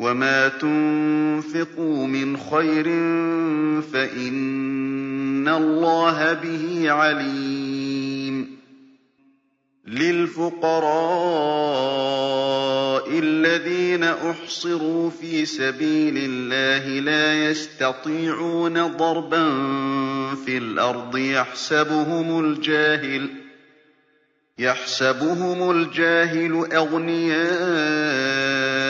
وَمَا تُنفِقُوا مِنْ خَيْرٍ فَإِنَّ اللَّهَ بِهِ عَلِيمٌ لِلْفُقَرَاءِ الَّذِينَ أُحْصِرُوا فِي سَبِيلِ اللَّهِ لَا يَسْتَطِيعُونَ ضَرْبًا فِي الْأَرْضِ يَحْسَبُهُمُ الْجَاهِلُ أَغْنِيَاءَ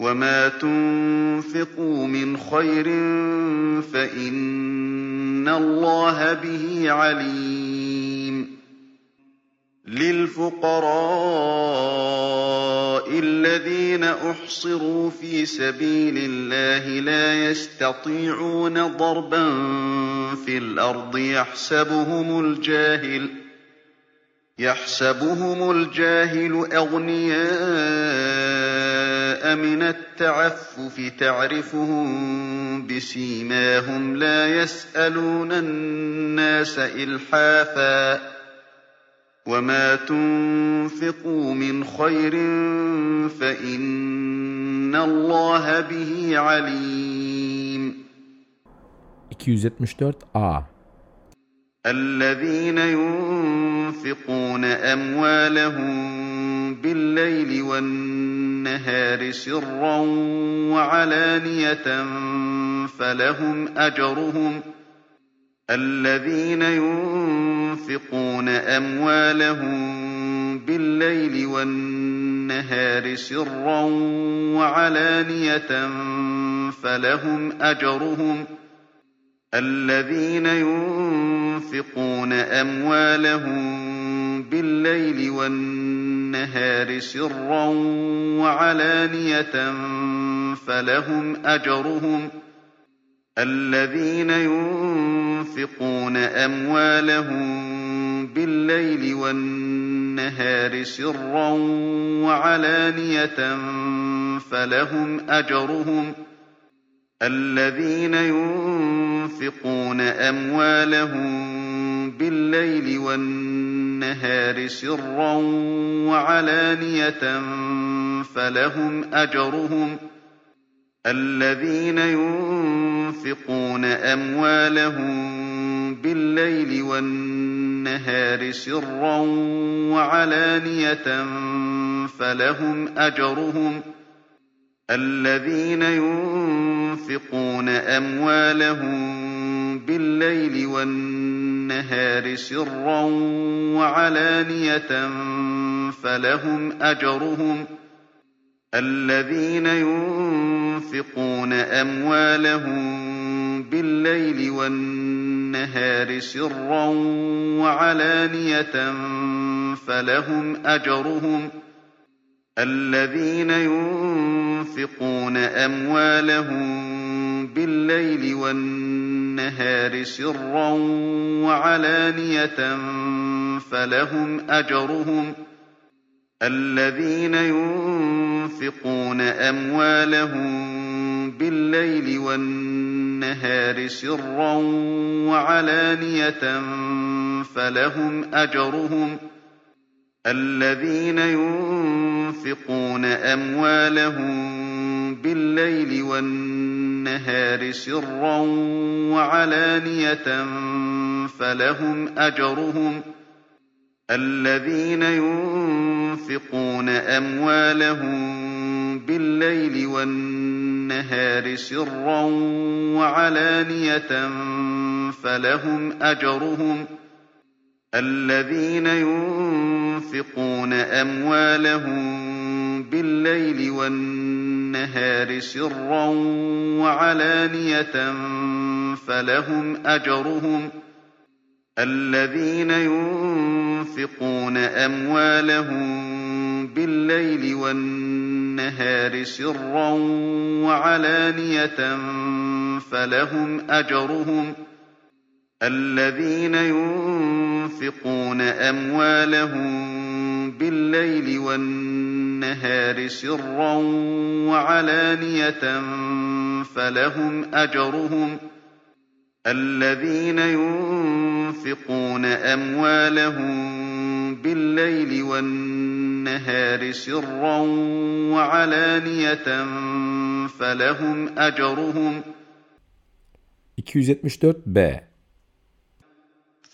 وَمَا تُنفِقُوا مِنْ خَيْرٍ فَإِنَّ اللَّهَ بِهِ عَلِيمٌ لِلْفُقَرَاءِ الَّذِينَ أُحْصِرُوا فِي سَبِيلِ اللَّهِ لَا يَسْتَطِيعُونَ ضَرْبًا فِي الْأَرْضِ يَحْسَبُهُمُ الْجَاهِلُ أَغْنِيَاءَ مِنَ التَّعَفُّفِ تَعْرِفُهُم بِسِيمَاهُمْ لَا يَسْأَلُونَ النَّاسَ إِلْحَافًا ۗ. وَمَا تُنفِقُوا مِنْ خَيْرٍ فَإِنَّ اللَّهَ بِهِ عَلِيمٌ. 274a الَّذِينَ يُنفِقُونَ أَمْوَالَهُم بِاللَّيْلِ وَالنَّهَارِ سِرًّا وَعَلَانِيَةً فَلَهُمْ أَجْرُهُمْ الَّذِينَ يُنفِقُونَ أَمْوَالَهُم بِاللَّيْلِ وَالنَّهَارِ سِرًّا وَعَلَانِيَةً فَلَهُمْ أَجْرُهُمْ الَّذِينَ يُنفِقُونَ أَمْوَالَهُم بِاللَّيْلِ وَالنَّهَارِ سِرًّا وَعَلَانِيَةً فَلَهُمْ أَجْرُهُمْ الَّذِينَ يُنفِقُونَ أَمْوَالَهُم بِاللَّيْلِ وَالنَّهَارِ سِرًّا وَعَلَانِيَةً فَلَهُمْ أَجْرُهُمْ الَّذِينَ يُنفِقُونَ أَمْوَالَهُم بِاللَّيْلِ وَالنَّهَارِ سِرًّا وَعَلَانِيَةً فَلَهُمْ أَجْرُهُمْ الَّذِينَ يُنفِقُونَ أَمْوَالَهُم بِاللَّيْلِ وَالنَّهَارِ سِرًّا وَعَلَانِيَةً فَلَهُمْ أَجْرُهُمْ الَّذِينَ يُنفِقُونَ أَمْوَالَهُم بِاللَّيْلِ وَالنَّهَارِ سِرًّا وَعَلَانِيَةً فَلَهُمْ أَجْرُهُمْ الَّذِينَ يُنفِقُونَ أَمْوَالَهُم بِاللَّيْلِ وَالنَّهَارِ سِرًّا وَعَلَانِيَةً فَلَهُمْ أَجْرُهُمْ الَّذِينَ يُنفِقُونَ أَمْوَالَهُم بِاللَّيْلِ وَالنَّهَارِ سِرًّا وَعَلَانِيَةً فَلَهُمْ أَجْرُهُمْ الَّذِينَ يُنفِقُونَ أَمْوَالَهُم بِاللَّيْلِ وَالنَّهَارِ سِرًّا وَعَلَانِيَةً فَلَهُمْ أَجْرُهُمْ الذين ينفقون أموالهم بالليل والنهار سرا وعلانية فلهم أجرهم الذين ينفقون أموالهم بالليل والنهار سرا وعلانية فلهم أجرهم الذين ينفقون أموالهم بالليل والنهار سرا وعلانية فلهم أجرهم الذين ينفقون أموالهم بالليل والنهار سرا وعلانية فلهم أجرهم الذين ينفقون أموالهم بالليل والنهار سرا وعلانية فلهم أجرهم الذين ينفقون أموالهم بالليل والنهار سرا وعلانية فلهم أجرهم 274b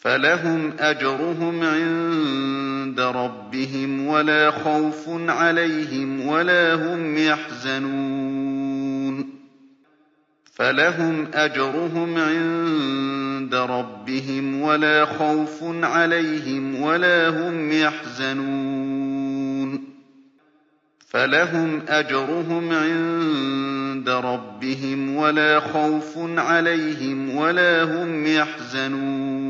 فلهم أجرهم عند ربهم ولا خوف عليهم ولا هم يحزنون. فلهم أجرهم عند ربهم ولا خوف عليهم ولا هم يحزنون. فلهم أجرهم عند ربهم ولا خوف عليهم ولا هم يحزنون.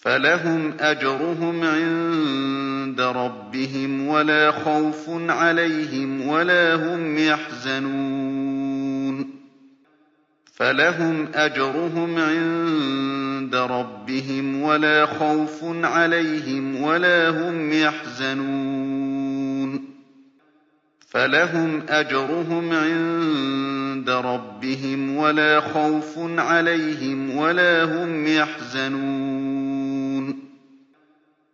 فلهم أجرهم عند ربهم ولا خوف عليهم ولا هم يحزنون. فلهم أجرهم عند ربهم ولا خوف عليهم ولا هم يحزنون. فلهم أجرهم عند ربهم ولا خوف عليهم ولا هم يحزنون.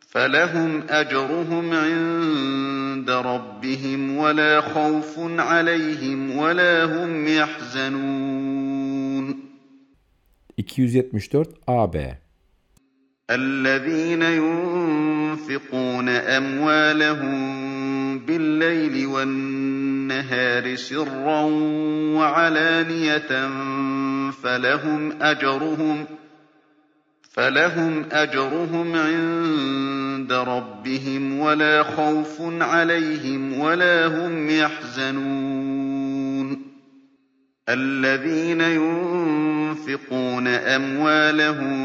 فلهم أجرهم عند ربهم ولا خوف عليهم ولا هم يحزنون. 274 AB الذين ينفقون أموالهم بالليل والنهار سرا وعلانية فلهم أجرهم فلهم أجرهم عند ربهم ولا خوف عليهم ولا هم يحزنون. الذين ينفقون أموالهم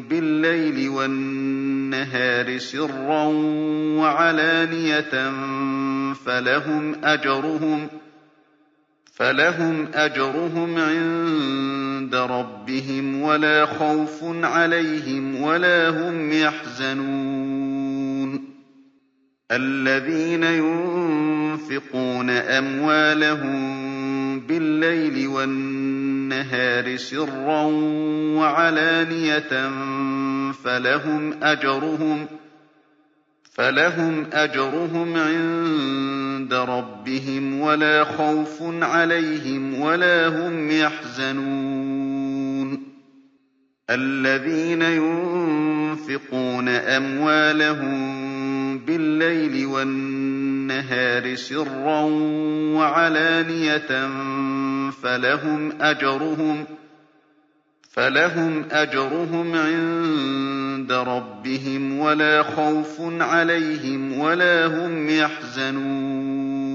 بالليل والنهار سرا وعلانية فلهم أجرهم فلهم أجرهم عند ربهم ولا خوف عليهم ولا هم يحزنون. الذين ينفقون أموالهم بالليل والنهار سرا وعلانية فلهم أجرهم فلهم أجرهم عند ربهم ولا خوف عليهم ولا هم يحزنون. الذين ينفقون أموالهم بالليل والنهار سرا وعلانية فلهم أجرهم فلهم أجرهم عند ربهم ولا خوف عليهم ولا هم يحزنون.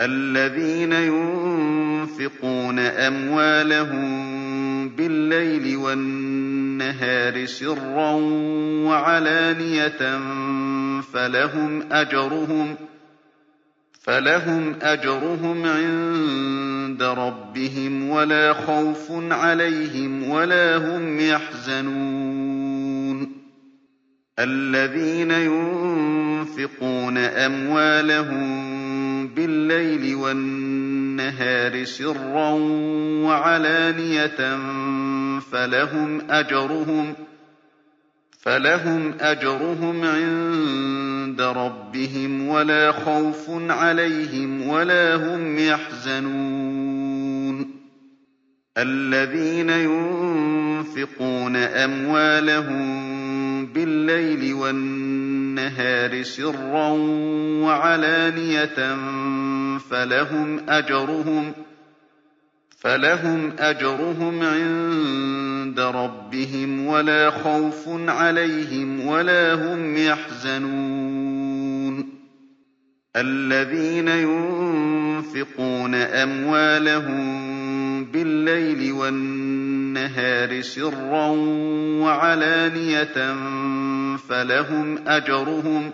الذين ينفقون أموالهم بالليل والنهار سرا وعلانية فلهم أجرهم فلهم أجرهم عند ربهم ولا خوف عليهم ولا هم يحزنون. الذين ينفقون أموالهم بالليل والنهار سرا وعلانية فلهم أجرهم فلهم أجرهم عند ربهم ولا خوف عليهم ولا هم يحزنون. الذين ينفقون أموالهم بالليل والنهار سرا وعلانية فلهم أجرهم فلهم أجرهم عند ربهم ولا خوف عليهم ولا هم يحزنون. الذين ينفقون أموالهم بالليل والنهار سرا وعلانية فلهم أجرهم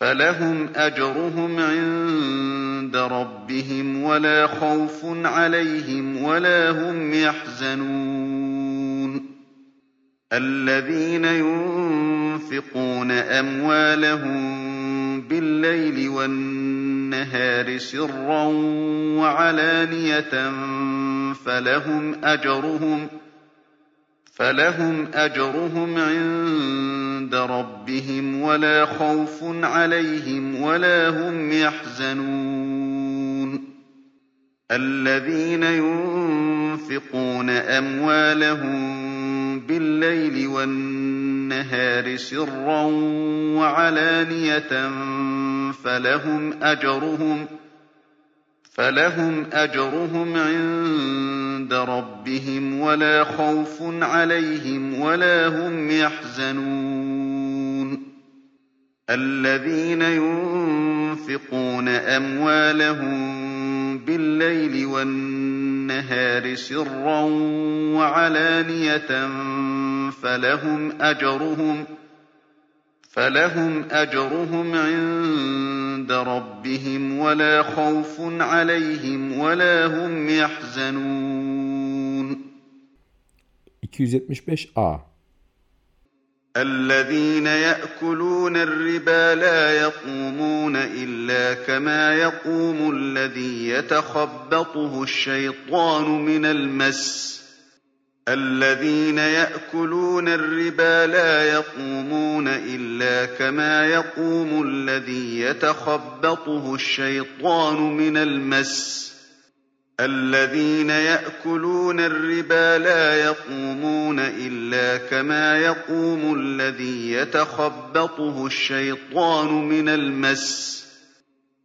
فلهم أجرهم عند ربهم ولا خوف عليهم ولا هم يحزنون. الذين ينفقون أموالهم بالليل والنهار سرا وعلانية فلهم أجرهم فلهم أجرهم عند ربهم ولا خوف عليهم ولا هم يحزنون. الذين ينفقون أموالهم بالليل والنهار سرا وعلانية فلهم أجرهم فلهم أجرهم عند ربهم ولا خوف عليهم ولا هم يحزنون. الذين ينفقون أموالهم بالليل والنهار سرا وعلانية فلهم أجرهم فلهم أجرهم عند ربهم ولا خوف عليهم ولا هم يحزنون. 275a الذين يأكلون الربا لا يقومون إلا كما يقوم الذي يتخبطه الشيطان من المس. الذين يأكلون الربا لا يقومون إلا كما يقوم الذي يتخبطه الشيطان من المس. الذين يأكلون الربا لا يقومون إلا كما يقوم الذي يتخبطه الشيطان من المس.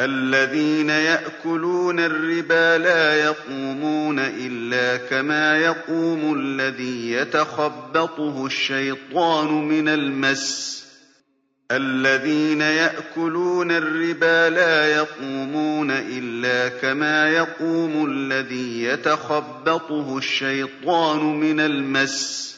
الذين يأكلون الربا لا يقومون إلا كما يقوم الذي يتخبطه الشيطان من المس. الذين يأكلون الربا لا يقومون إلا كما يقوم الذي يتخبطه الشيطان من المس.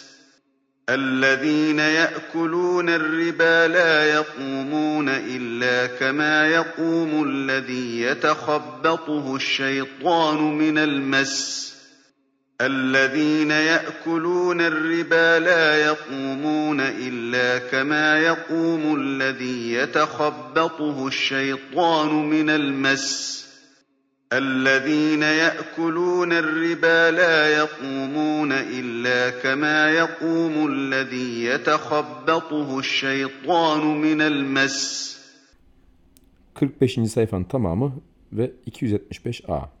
الذين يأكلون الربا لا يقومون إلا كما يقوم الذي يتخبطه الشيطان من المس. الذين يأكلون الربا لا يقومون إلا كما يقوم الذي يتخبطه الشيطان من المس. الذين يأكلون الربا لا يقومون إلا كما يقوم الذي يتخبطه الشيطان من المس 45. sayfanın tamamı ve 275a.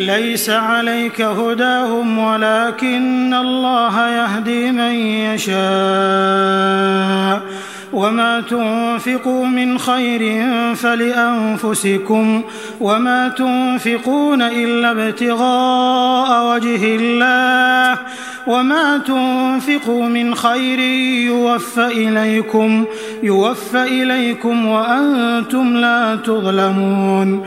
ليس عليك هداهم ولكن الله يهدي من يشاء. وما تنفقوا من خير فلأنفسكم وما تنفقون إلا ابتغاء وجه الله. وما تنفقوا من خير يوفى إليكم يوفى إليكم وأنتم لا تظلمون.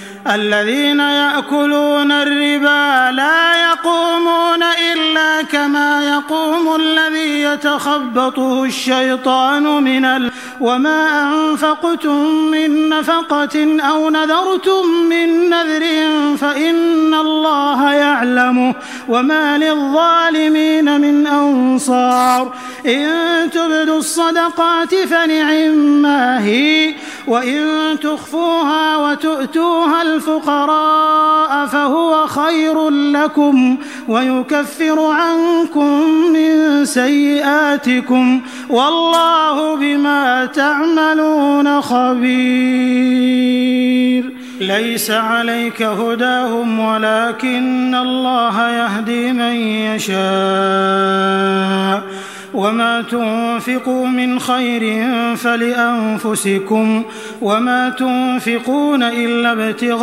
الذين يأكلون الربا لا يقومون إلا كما يقوم الذي يتخبطه الشيطان من ال وما أنفقتم من نفقة أو نذرتم من نذر فإن الله يعلمه وما للظالمين من أنصار. إن تبدوا الصدقات فنعما هي وإن تخفوها وتؤتوها الفقراء فهو خير لكم ويكفر عنكم من سيئاتكم والله بما تعملون خبير. ليس عليك هداهم ولكن الله يهدي من يشاء. وما تنفقوا من خير فلأنفسكم وما تنفقون إلا ابتغاء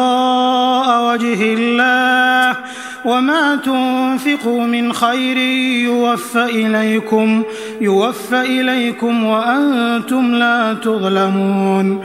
وجه الله وما تنفقوا من خير يوفى إليكم يوفى إليكم وأنتم لا تظلمون.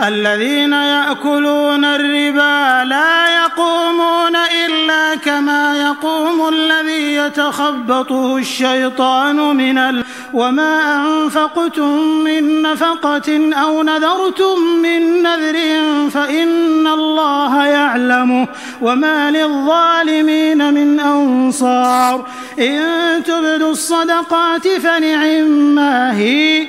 الذين يأكلون الربا لا يقومون إلا كما يقوم الذي يتخبطه الشيطان من ال وما أنفقتم من نفقة أو نذرتم من نذر فإن الله يعلمه وما للظالمين من أنصار. إن تبدوا الصدقات فنعما هي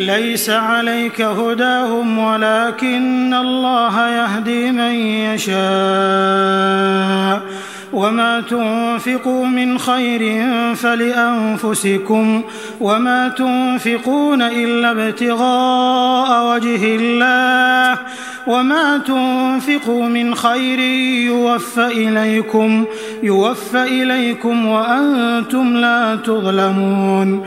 ليس عليك هداهم ولكن الله يهدي من يشاء. وما تنفقوا من خير فلأنفسكم وما تنفقون إلا ابتغاء وجه الله. وما تنفقوا من خير يوفى إليكم يوفى إليكم وأنتم لا تظلمون.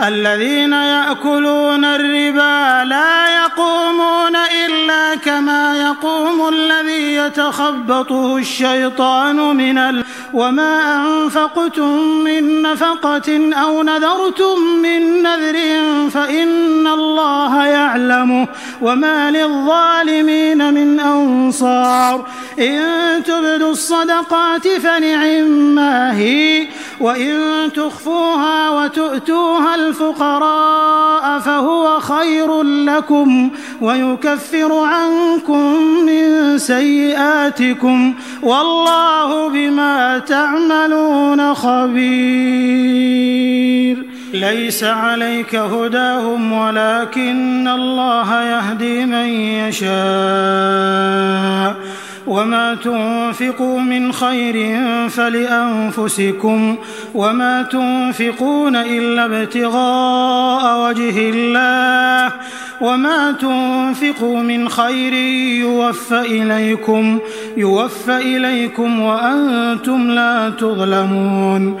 الذين يأكلون الربا لا يقومون إلا كما يقوم الذي يتخبطه الشيطان من ال وما أنفقتم من نفقة أو نذرتم من نذر فإن الله يعلمه وما للظالمين من أنصار. إن تبدوا الصدقات فنعما هي وإن تخفوها وتؤتوها الفقراء فهو خير لكم ويكفر عنكم من سيئاتكم والله بما تعملون خبير. ليس عليك هداهم ولكن الله يهدي من يشاء. وما تنفقوا من خير فلأنفسكم وما تنفقون إلا ابتغاء وجه الله وما تنفقوا من خير يوفى إليكم يوفى إليكم وأنتم لا تظلمون.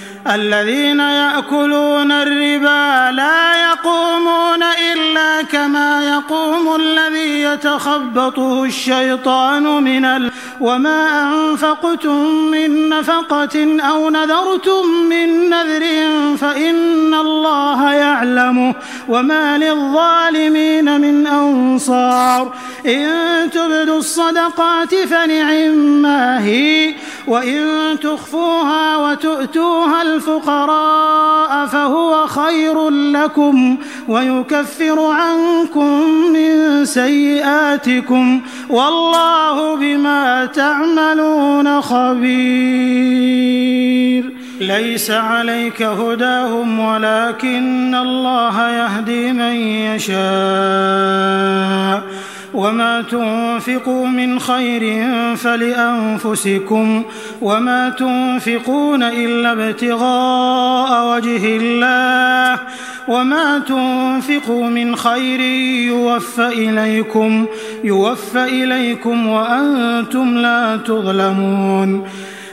الذين يأكلون الربا لا يقومون إلا كما يقوم الذي يتخبطه الشيطان من ال وما أنفقتم من نفقة أو نذرتم من نذر فإن الله يعلمه وما للظالمين من أنصار. إن تبدوا الصدقات فنعما هي وإن تخفوها وتؤتوها الفقراء فهو خير لكم ويكفر عنكم من سيئاتكم والله بما تعملون خبير. ليس عليك هداهم ولكن الله يهدي من يشاء. وما تنفقوا من خير فلأنفسكم وما تنفقون إلا ابتغاء وجه الله وما تنفقوا من خير يوفى إليكم يوفى إليكم وأنتم لا تظلمون.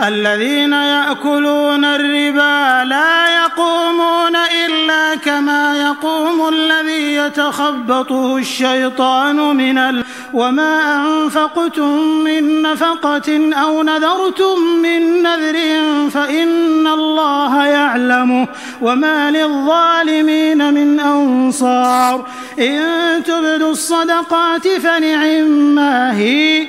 الذين يأكلون الربا لا يقومون إلا كما يقوم الذي يتخبطه الشيطان من ال وما أنفقتم من نفقة أو نذرتم من نذر فإن الله يعلمه وما للظالمين من أنصار. إن تبدوا الصدقات فنعما هي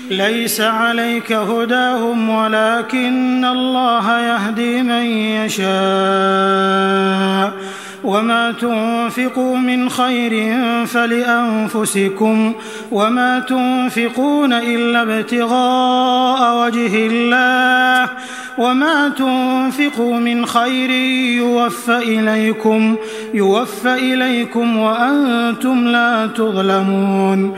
ليس عليك هداهم ولكن الله يهدي من يشاء. وما تنفقوا من خير فلأنفسكم وما تنفقون إلا ابتغاء وجه الله. وما تنفقوا من خير يوفى إليكم يوفى إليكم وأنتم لا تظلمون.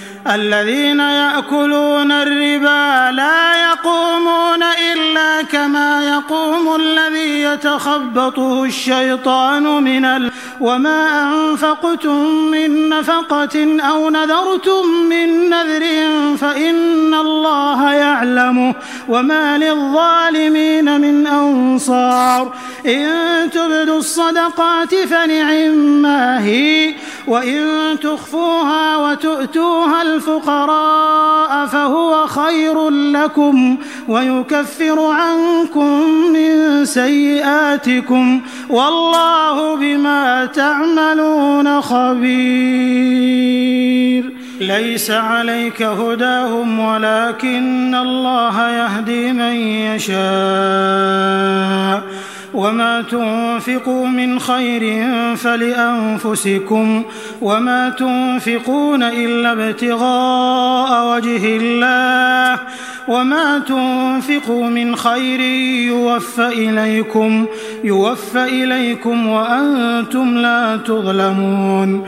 الذين يأكلون الربا لا يقومون إلا كما يقوم الذي يتخبطه الشيطان من ال وما أنفقتم من نفقة أو نذرتم من نذر فإن الله يعلمه وما للظالمين من أنصار. إن تبدوا الصدقات فنعما هي وإن تخفوها وتؤتوها الفقراء فهو خير لكم ويكفر عنكم من سيئاتكم والله بما تعملون خبير. ليس عليك هداهم ولكن الله يهدي من يشاء. وما تنفقوا من خير فلأنفسكم وما تنفقون إلا ابتغاء وجه الله وما تنفقوا من خير يوفى إليكم يوفى إليكم وأنتم لا تظلمون.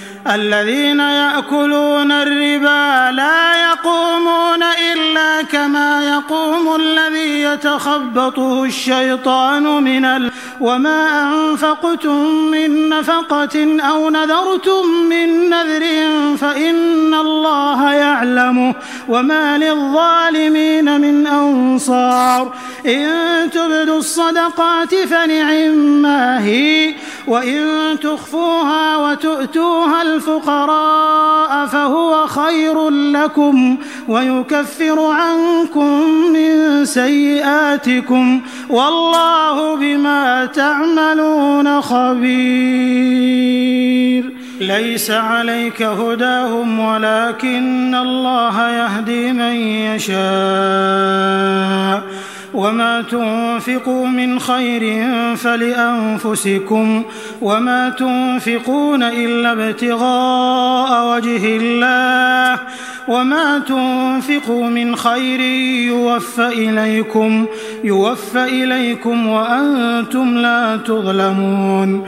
الذين يأكلون الربا لا يقومون إلا كما يقوم الذي يتخبطه الشيطان من ال وما أنفقتم من نفقة أو نذرتم من نذر فإن الله يعلمه وما للظالمين من أنصار. إن تبدوا الصدقات فنعما هي وإن تخفوها وتؤتوها الفقراء فهو خير لكم ويكفر عنكم من سيئاتكم والله بما تعملون خبير. ليس عليك هداهم ولكن الله يهدي من يشاء. وما تنفقوا من خير فلأنفسكم وما تنفقون إلا ابتغاء وجه الله وما تنفقوا من خير يوفى إليكم يوفى إليكم وأنتم لا تظلمون.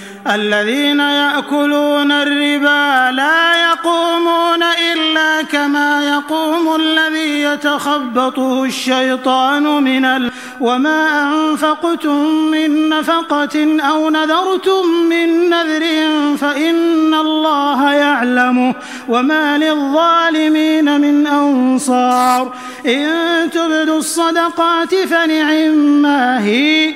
الذين يأكلون الربا لا يقومون إلا كما يقوم الذي يتخبطه الشيطان من ال وما أنفقتم من نفقة أو نذرتم من نذر فإن الله يعلمه وما للظالمين من أنصار. إن تبدوا الصدقات فنعما هي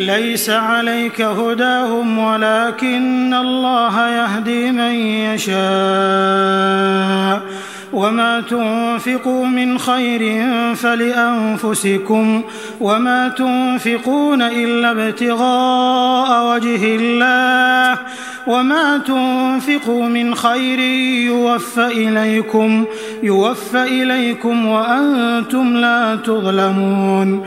ليس عليك هداهم ولكن الله يهدي من يشاء. وما تنفقوا من خير فلأنفسكم وما تنفقون إلا ابتغاء وجه الله. وما تنفقوا من خير يوفى إليكم يوفى إليكم وأنتم لا تظلمون.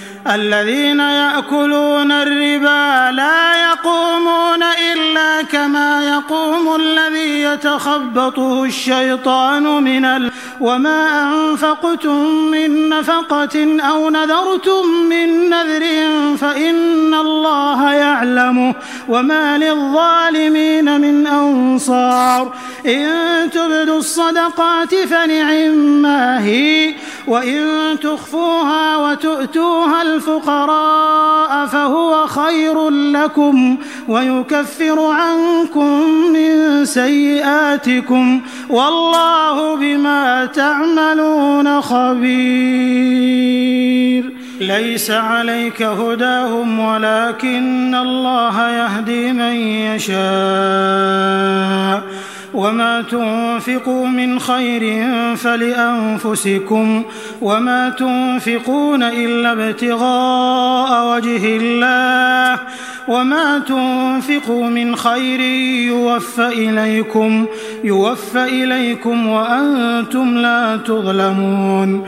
الذين يأكلون الربا لا يقومون إلا كما يقوم الذي يتخبطه الشيطان من ال وما أنفقتم من نفقة أو نذرتم من نذر فإن الله يعلمه وما للظالمين من أنصار. إن تبدوا الصدقات فنعما هي وإن تخفوها وتؤتوها الفقراء فهو خير لكم ويكفر عنكم من سيئاتكم والله بما تعملون خبير. ليس عليك هداهم ولكن الله يهدي من يشاء. وما تنفقوا من خير فلأنفسكم وما تنفقون إلا ابتغاء وجه الله وما تنفقوا من خير يوفى إليكم يوفى إليكم وأنتم لا تظلمون.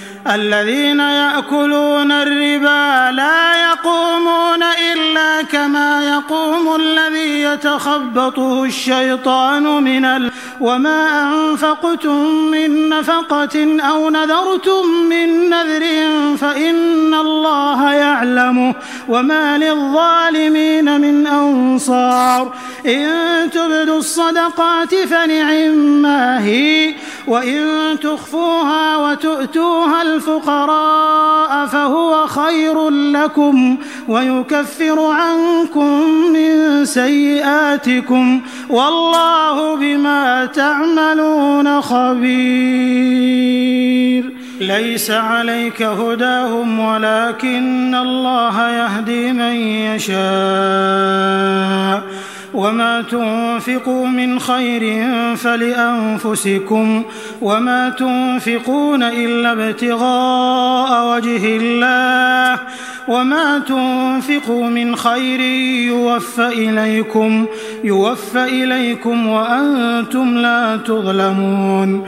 الذين يأكلون الربا لا يقومون إلا كما يقوم الذي يتخبطه الشيطان من ال وما أنفقتم من نفقة أو نذرتم من نذر فإن الله يعلمه وما للظالمين من أنصار. إن تبدوا الصدقات فنعما هي وإن تخفوها وتؤتوها الفقراء فهو خير لكم ويكفر عنكم من سيئاتكم والله بما تعملون خبير. ليس عليك هداهم ولكن الله يهدي من يشاء. وما تنفقوا من خير فلأنفسكم وما تنفقون إلا ابتغاء وجه الله وما تنفقوا من خير يوفى إليكم يوفى إليكم وأنتم لا تظلمون.